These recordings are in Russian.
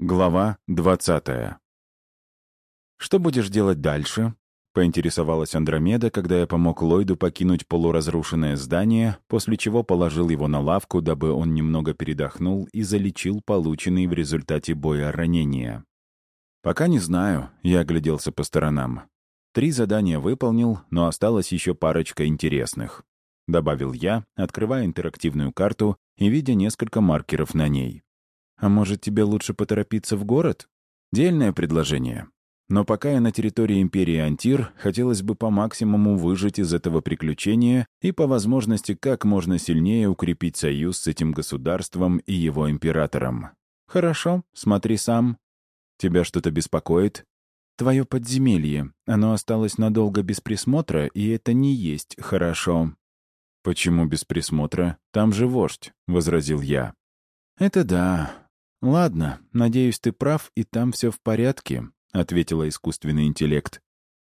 Глава 20. «Что будешь делать дальше?» — поинтересовалась Андромеда, когда я помог Ллойду покинуть полуразрушенное здание, после чего положил его на лавку, дабы он немного передохнул и залечил полученные в результате боя ранения. «Пока не знаю», — я огляделся по сторонам. «Три задания выполнил, но осталось еще парочка интересных», — добавил я, открывая интерактивную карту и видя несколько маркеров на ней. А может, тебе лучше поторопиться в город? Дельное предложение. Но пока я на территории империи Антир, хотелось бы по максимуму выжить из этого приключения и по возможности как можно сильнее укрепить союз с этим государством и его императором. Хорошо, смотри сам. Тебя что-то беспокоит? Твое подземелье. Оно осталось надолго без присмотра, и это не есть хорошо. «Почему без присмотра? Там же вождь», — возразил я. «Это да. «Ладно, надеюсь, ты прав, и там все в порядке», — ответила искусственный интеллект.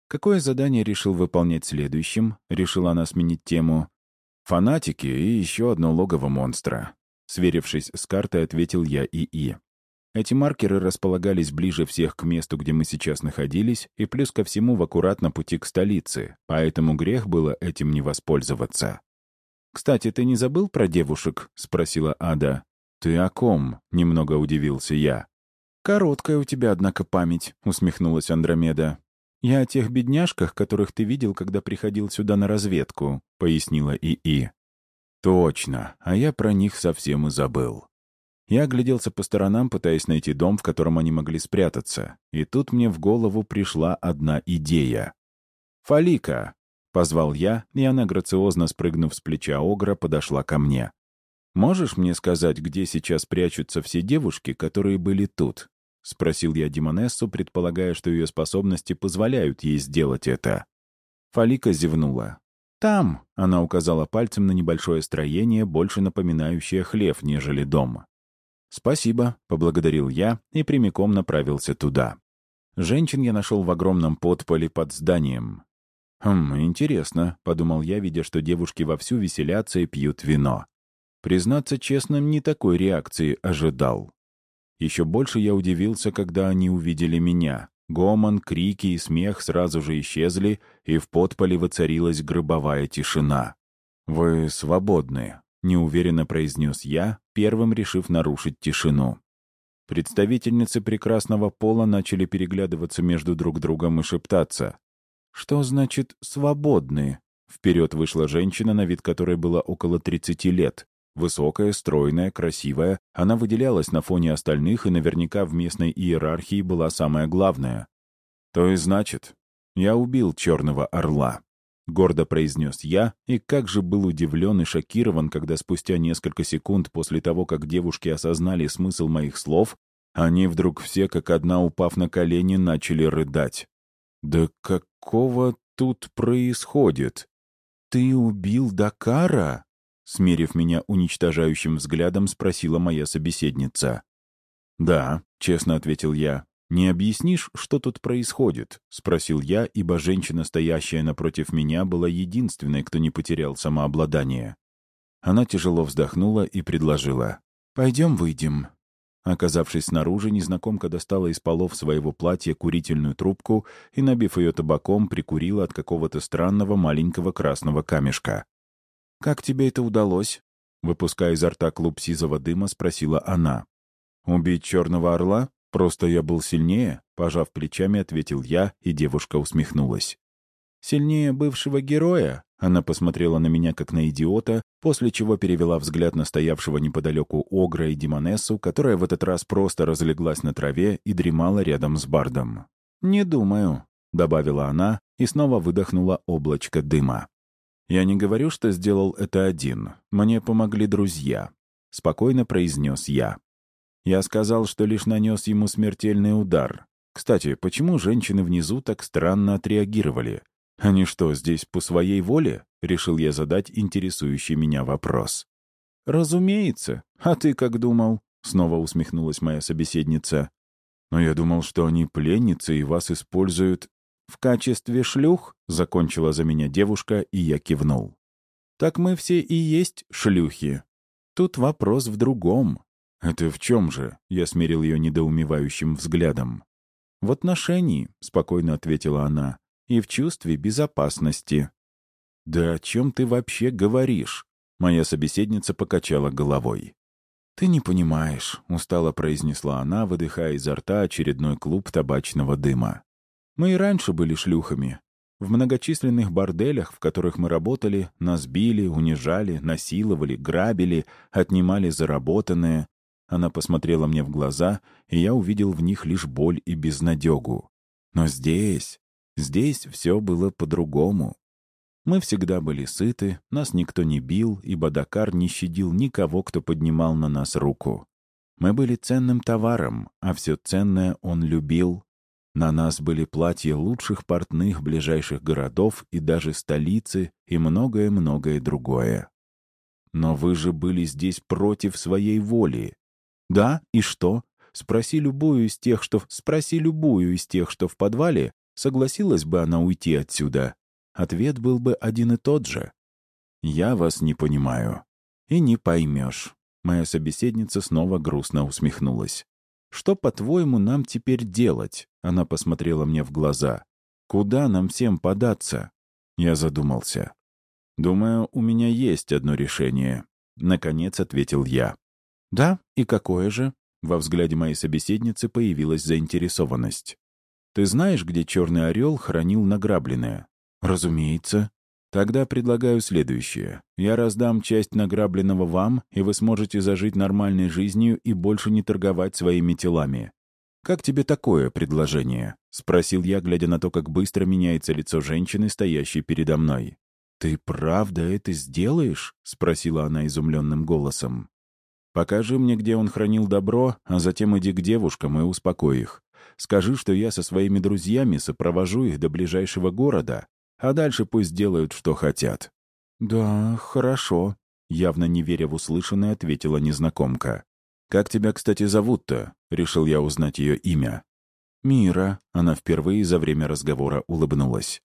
«Какое задание решил выполнять следующим?» — решила она сменить тему. «Фанатики и еще одно логово монстра». Сверившись с картой, ответил я ИИ. Эти маркеры располагались ближе всех к месту, где мы сейчас находились, и плюс ко всему в аккуратно пути к столице, поэтому грех было этим не воспользоваться. «Кстати, ты не забыл про девушек?» — спросила Ада. «Ты о ком?» — немного удивился я. «Короткая у тебя, однако, память», — усмехнулась Андромеда. «Я о тех бедняжках, которых ты видел, когда приходил сюда на разведку», — пояснила ИИ. «Точно, а я про них совсем и забыл». Я огляделся по сторонам, пытаясь найти дом, в котором они могли спрятаться, и тут мне в голову пришла одна идея. «Фалика!» — позвал я, и она, грациозно спрыгнув с плеча Огра, подошла ко мне. «Можешь мне сказать, где сейчас прячутся все девушки, которые были тут?» — спросил я Димонессу, предполагая, что ее способности позволяют ей сделать это. Фалика зевнула. «Там!» — она указала пальцем на небольшое строение, больше напоминающее хлев, нежели дом. «Спасибо», — поблагодарил я и прямиком направился туда. Женщин я нашел в огромном подполе под зданием. «Хм, интересно», — подумал я, видя, что девушки вовсю веселятся и пьют вино. Признаться честно, не такой реакции ожидал. Еще больше я удивился, когда они увидели меня. Гомон, крики и смех сразу же исчезли, и в подполе воцарилась гробовая тишина. «Вы свободны», — неуверенно произнес я, первым решив нарушить тишину. Представительницы прекрасного пола начали переглядываться между друг другом и шептаться. «Что значит «свободны»?» Вперед вышла женщина, на вид которой было около 30 лет. Высокая, стройная, красивая, она выделялась на фоне остальных и наверняка в местной иерархии была самая главная. «То и значит, я убил черного орла», — гордо произнес я, и как же был удивлен и шокирован, когда спустя несколько секунд после того, как девушки осознали смысл моих слов, они вдруг все, как одна упав на колени, начали рыдать. «Да какого тут происходит? Ты убил Дакара?» Смерив меня уничтожающим взглядом, спросила моя собеседница. «Да», — честно ответил я. «Не объяснишь, что тут происходит?» — спросил я, ибо женщина, стоящая напротив меня, была единственной, кто не потерял самообладание. Она тяжело вздохнула и предложила. «Пойдем выйдем». Оказавшись снаружи, незнакомка достала из полов своего платья курительную трубку и, набив ее табаком, прикурила от какого-то странного маленького красного камешка. «Как тебе это удалось?» Выпуская изо рта клуб сизого дыма, спросила она. «Убить черного орла? Просто я был сильнее?» Пожав плечами, ответил я, и девушка усмехнулась. «Сильнее бывшего героя?» Она посмотрела на меня как на идиота, после чего перевела взгляд на стоявшего неподалеку Огра и Димонессу, которая в этот раз просто разлеглась на траве и дремала рядом с Бардом. «Не думаю», — добавила она и снова выдохнула облачко дыма. «Я не говорю, что сделал это один. Мне помогли друзья», — спокойно произнес я. Я сказал, что лишь нанес ему смертельный удар. Кстати, почему женщины внизу так странно отреагировали? Они что, здесь по своей воле? Решил я задать интересующий меня вопрос. «Разумеется. А ты как думал?» Снова усмехнулась моя собеседница. «Но я думал, что они пленницы и вас используют...» «В качестве шлюх?» — закончила за меня девушка, и я кивнул. «Так мы все и есть шлюхи. Тут вопрос в другом. «Это в чем же?» — я смерил ее недоумевающим взглядом. «В отношении», — спокойно ответила она, — «и в чувстве безопасности». «Да о чем ты вообще говоришь?» Моя собеседница покачала головой. «Ты не понимаешь», — устало произнесла она, выдыхая изо рта очередной клуб табачного дыма. «Мы и раньше были шлюхами. В многочисленных борделях, в которых мы работали, нас били, унижали, насиловали, грабили, отнимали заработанное. Она посмотрела мне в глаза, и я увидел в них лишь боль и безнадегу. Но здесь, здесь все было по-другому. Мы всегда были сыты, нас никто не бил, и Бадакар не щадил никого, кто поднимал на нас руку. Мы были ценным товаром, а все ценное он любил. На нас были платья лучших портных ближайших городов и даже столицы, и многое-многое другое. Но вы же были здесь против своей воли. Да, и что? Спроси любую из тех, что... Спроси любую из тех, что в подвале, согласилась бы она уйти отсюда ответ был бы один и тот же. «Я вас не понимаю». «И не поймешь». Моя собеседница снова грустно усмехнулась. «Что, по-твоему, нам теперь делать?» Она посмотрела мне в глаза. «Куда нам всем податься?» Я задумался. «Думаю, у меня есть одно решение», — наконец ответил я. «Да? И какое же?» Во взгляде моей собеседницы появилась заинтересованность. «Ты знаешь, где Черный Орел хранил награбленное?» «Разумеется. Тогда предлагаю следующее. Я раздам часть награбленного вам, и вы сможете зажить нормальной жизнью и больше не торговать своими телами. Как тебе такое предложение?» — спросил я, глядя на то, как быстро меняется лицо женщины, стоящей передо мной. «Ты правда это сделаешь?» — спросила она изумленным голосом. «Покажи мне, где он хранил добро, а затем иди к девушкам и успокой их. Скажи, что я со своими друзьями сопровожу их до ближайшего города, а дальше пусть делают, что хотят». «Да, хорошо», — явно не веря в услышанное, ответила незнакомка. «Как тебя, кстати, зовут-то?» — решил я узнать ее имя. «Мира», — она впервые за время разговора улыбнулась.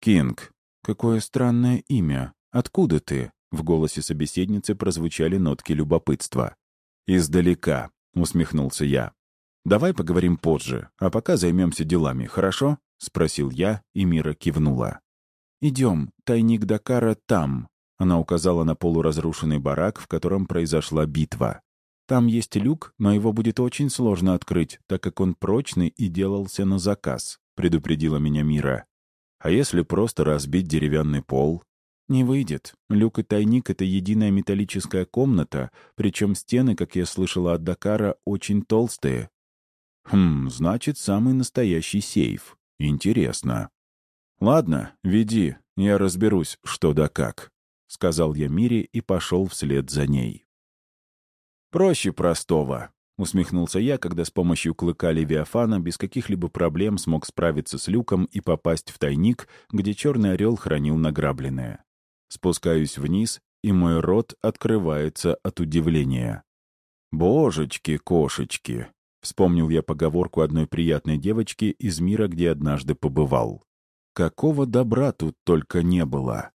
«Кинг, какое странное имя. Откуда ты?» В голосе собеседницы прозвучали нотки любопытства. «Издалека», — усмехнулся я. «Давай поговорим позже, а пока займемся делами, хорошо?» — спросил я, и Мира кивнула. «Идем, тайник Дакара там», — она указала на полуразрушенный барак, в котором произошла битва. «Там есть люк, но его будет очень сложно открыть, так как он прочный и делался на заказ», — предупредила меня Мира. «А если просто разбить деревянный пол?» «Не выйдет. Люк и тайник — это единая металлическая комната, причем стены, как я слышала от Дакара, очень толстые». «Хм, значит, самый настоящий сейф. Интересно». «Ладно, веди, я разберусь, что да как», — сказал я Мире и пошел вслед за ней. «Проще простого», — усмехнулся я, когда с помощью клыка Левиафана без каких-либо проблем смог справиться с люком и попасть в тайник, где черный орел хранил награбленное. Спускаюсь вниз, и мой рот открывается от удивления. «Божечки-кошечки!» — вспомнил я поговорку одной приятной девочки из мира, где однажды побывал. Какого добра тут только не было.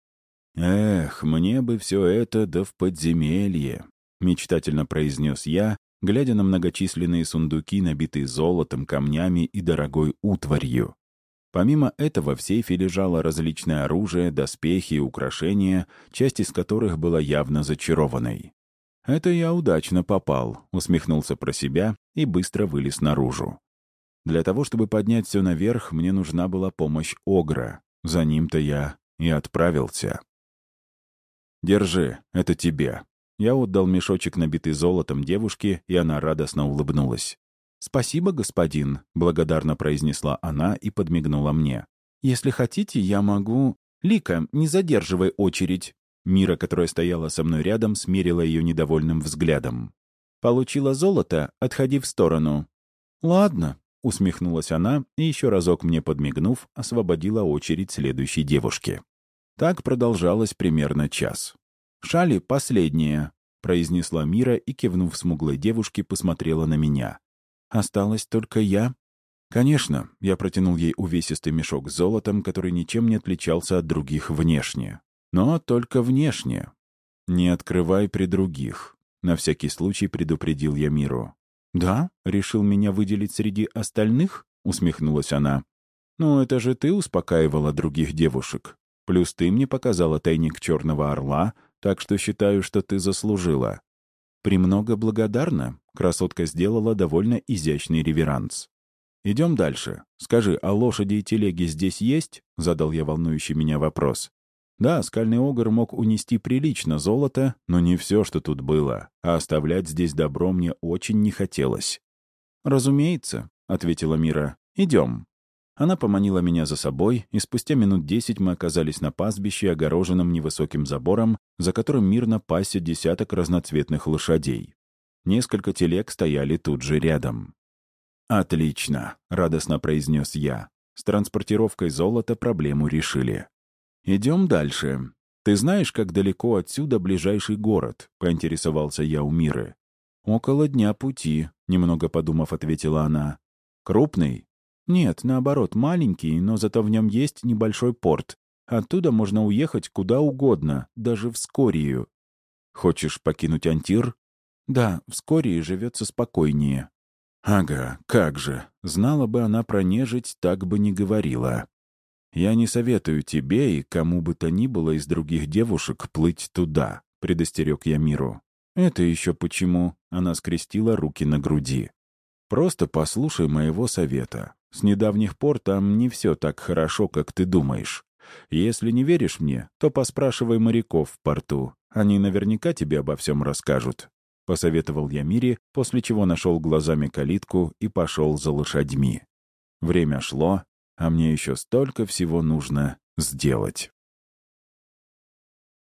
«Эх, мне бы все это да в подземелье», — мечтательно произнес я, глядя на многочисленные сундуки, набитые золотом, камнями и дорогой утварью. Помимо этого в сейфе лежало различное оружие, доспехи и украшения, часть из которых была явно зачарованной. «Это я удачно попал», — усмехнулся про себя и быстро вылез наружу. Для того, чтобы поднять все наверх, мне нужна была помощь Огра. За ним-то я и отправился. «Держи, это тебе». Я отдал мешочек, набитый золотом девушке, и она радостно улыбнулась. «Спасибо, господин», — благодарно произнесла она и подмигнула мне. «Если хотите, я могу...» «Лика, не задерживай очередь». Мира, которая стояла со мной рядом, смерила ее недовольным взглядом. «Получила золото? Отходи в сторону». «Ладно», Усмехнулась она и, еще разок мне подмигнув, освободила очередь следующей девушке. Так продолжалось примерно час. «Шали последняя», — произнесла Мира и, кивнув смуглой девушке, посмотрела на меня. «Осталась только я?» «Конечно», — я протянул ей увесистый мешок с золотом, который ничем не отличался от других внешне. «Но только внешне. Не открывай при других. На всякий случай предупредил я Миру. «Да? Решил меня выделить среди остальных?» — усмехнулась она. «Ну, это же ты успокаивала других девушек. Плюс ты мне показала тайник Черного Орла, так что считаю, что ты заслужила». «Премного благодарна», — красотка сделала довольно изящный реверанс. «Идем дальше. Скажи, а лошади и телеги здесь есть?» — задал я волнующий меня вопрос. Да, скальный огр мог унести прилично золото, но не все, что тут было, а оставлять здесь добро мне очень не хотелось. «Разумеется», — ответила Мира. «Идем». Она поманила меня за собой, и спустя минут десять мы оказались на пастбище, огороженном невысоким забором, за которым мирно пасся десяток разноцветных лошадей. Несколько телег стояли тут же рядом. «Отлично», — радостно произнес я. С транспортировкой золота проблему решили. «Идем дальше. Ты знаешь, как далеко отсюда ближайший город?» — поинтересовался я у Миры. «Около дня пути», — немного подумав, ответила она. «Крупный?» «Нет, наоборот, маленький, но зато в нем есть небольшой порт. Оттуда можно уехать куда угодно, даже в Скорию». «Хочешь покинуть Антир?» «Да, в Скории живется спокойнее». «Ага, как же. Знала бы она про нежить, так бы не говорила». «Я не советую тебе и кому бы то ни было из других девушек плыть туда», — предостерег я миру. «Это еще почему?» — она скрестила руки на груди. «Просто послушай моего совета. С недавних пор там не все так хорошо, как ты думаешь. Если не веришь мне, то поспрашивай моряков в порту. Они наверняка тебе обо всем расскажут». Посоветовал я Мире, после чего нашел глазами калитку и пошел за лошадьми. Время шло, а мне еще столько всего нужно сделать.